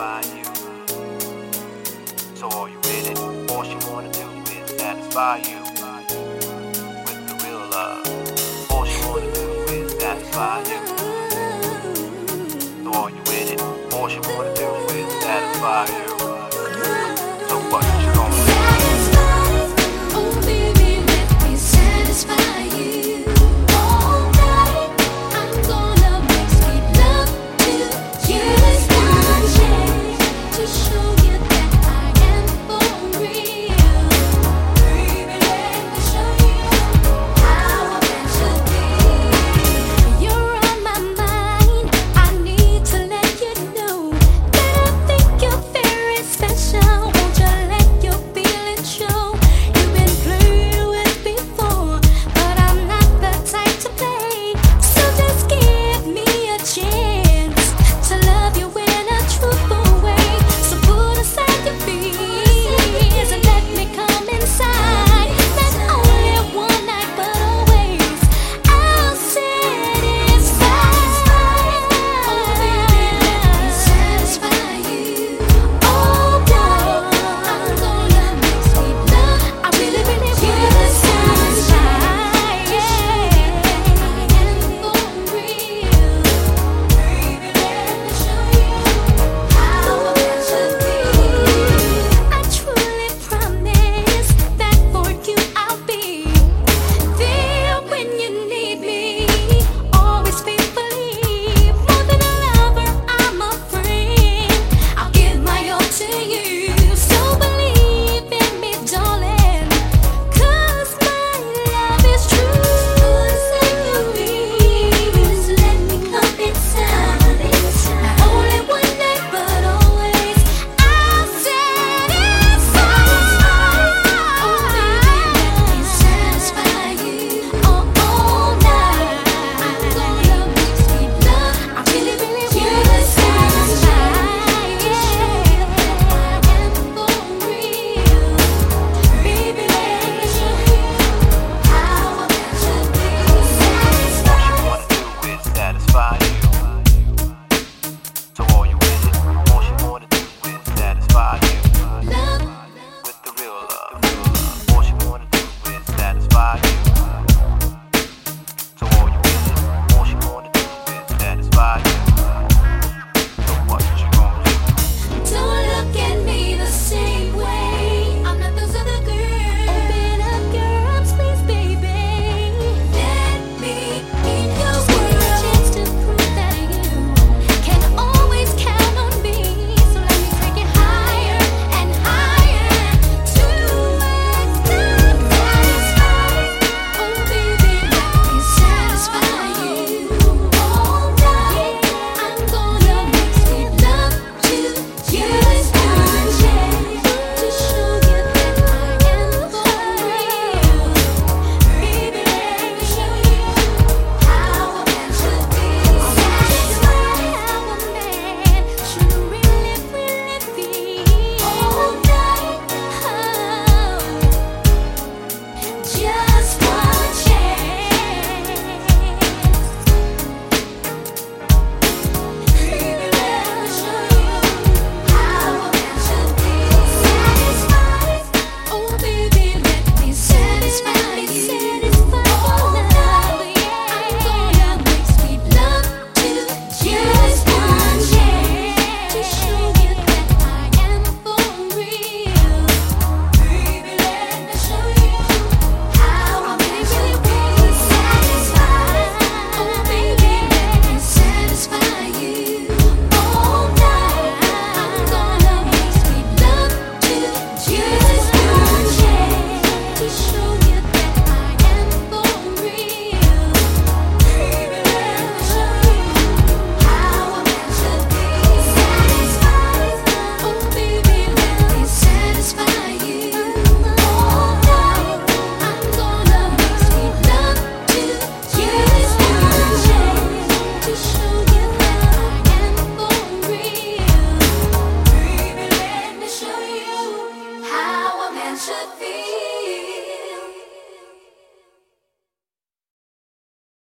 satisfy you. So are you with it? All she wanna do is satisfy you with the real love. All she wanna do is satisfy you. So are you with it? All she wanna do is satisfy you.